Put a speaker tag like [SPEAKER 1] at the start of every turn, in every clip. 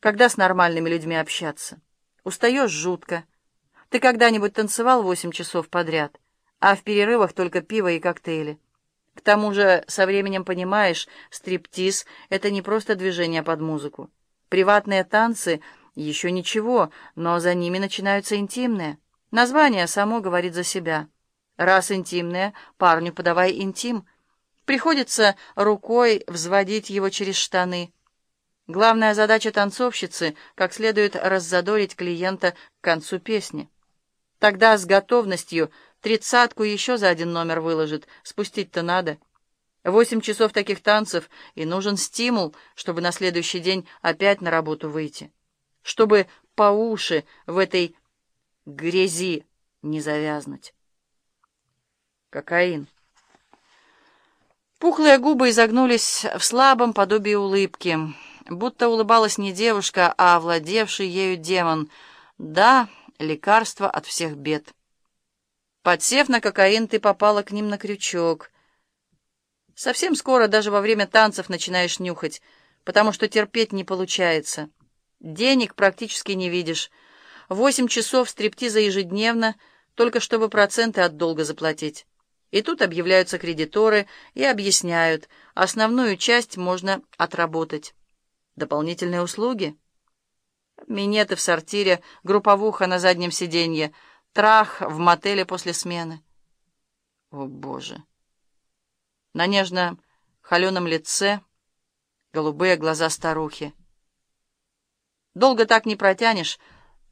[SPEAKER 1] Когда с нормальными людьми общаться? Устаешь жутко. Ты когда-нибудь танцевал восемь часов подряд, а в перерывах только пиво и коктейли? К тому же, со временем понимаешь, стриптиз — это не просто движение под музыку. Приватные танцы — еще ничего, но за ними начинаются интимные. Название само говорит за себя. Раз интимное, парню подавай интим. Приходится рукой взводить его через штаны — Главная задача танцовщицы — как следует раззадорить клиента к концу песни. Тогда с готовностью тридцатку еще за один номер выложит, спустить-то надо. Восемь часов таких танцев, и нужен стимул, чтобы на следующий день опять на работу выйти. Чтобы по уши в этой грязи не завязнуть. Кокаин. Пухлые губы изогнулись в слабом подобии улыбки будто улыбалась не девушка, а овладевший ею демон. Да, лекарство от всех бед. Подсев на кокаин, ты попала к ним на крючок. Совсем скоро даже во время танцев начинаешь нюхать, потому что терпеть не получается. Денег практически не видишь. Восемь часов стриптиза ежедневно, только чтобы проценты от долга заплатить. И тут объявляются кредиторы и объясняют, основную часть можно отработать. Дополнительные услуги? Минеты в сортире, групповуха на заднем сиденье, трах в мотеле после смены. О, Боже! На нежно холеном лице голубые глаза старухи. Долго так не протянешь.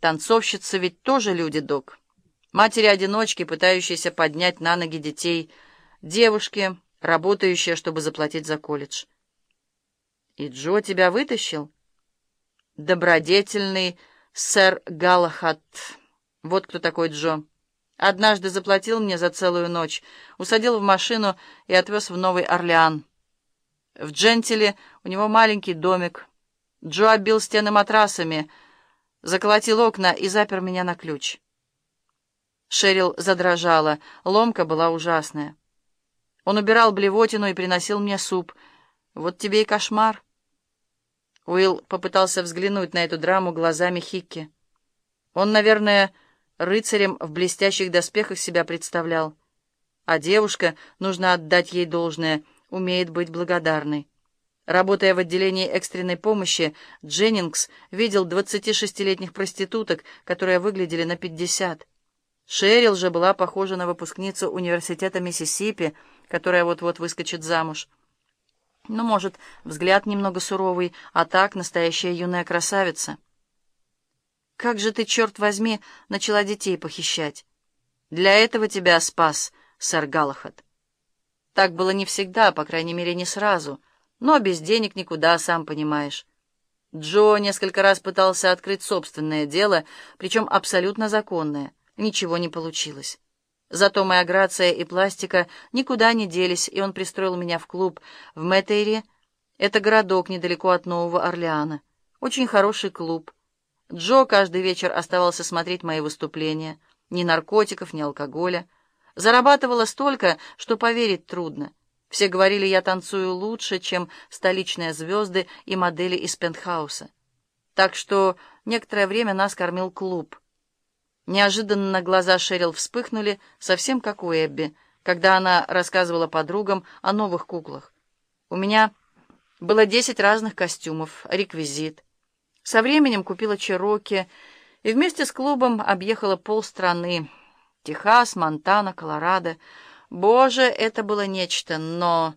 [SPEAKER 1] Танцовщицы ведь тоже люди, док. Матери-одиночки, пытающиеся поднять на ноги детей. Девушки, работающие, чтобы заплатить за колледж. «И Джо тебя вытащил?» «Добродетельный сэр Галахат. Вот кто такой Джо. Однажды заплатил мне за целую ночь, усадил в машину и отвез в Новый Орлеан. В Джентиле у него маленький домик. Джо оббил стены матрасами, заколотил окна и запер меня на ключ». Шерил задрожала, ломка была ужасная. Он убирал блевотину и приносил мне суп. Вот тебе и кошмар. Уилл попытался взглянуть на эту драму глазами Хикки. Он, наверное, рыцарем в блестящих доспехах себя представлял. А девушка, нужно отдать ей должное, умеет быть благодарной. Работая в отделении экстренной помощи, Дженнингс видел 26-летних проституток, которые выглядели на 50. Шерил же была похожа на выпускницу университета Миссисипи, которая вот-вот выскочит замуж. Ну, может, взгляд немного суровый, а так настоящая юная красавица. Как же ты, черт возьми, начала детей похищать? Для этого тебя спас сэр Галахад. Так было не всегда, по крайней мере, не сразу. Но без денег никуда, сам понимаешь. Джо несколько раз пытался открыть собственное дело, причем абсолютно законное. Ничего не получилось. Зато моя грация и пластика никуда не делись, и он пристроил меня в клуб в Мэтэйре. Это городок недалеко от Нового Орлеана. Очень хороший клуб. Джо каждый вечер оставался смотреть мои выступления. Ни наркотиков, ни алкоголя. Зарабатывала столько, что поверить трудно. Все говорили, я танцую лучше, чем столичные звезды и модели из пентхауса. Так что некоторое время нас кормил клуб. Неожиданно глаза Шерил вспыхнули, совсем как у Эбби, когда она рассказывала подругам о новых куклах. У меня было десять разных костюмов, реквизит. Со временем купила Чероки и вместе с клубом объехала полстраны. Техас, Монтана, Колорадо. Боже, это было нечто, но...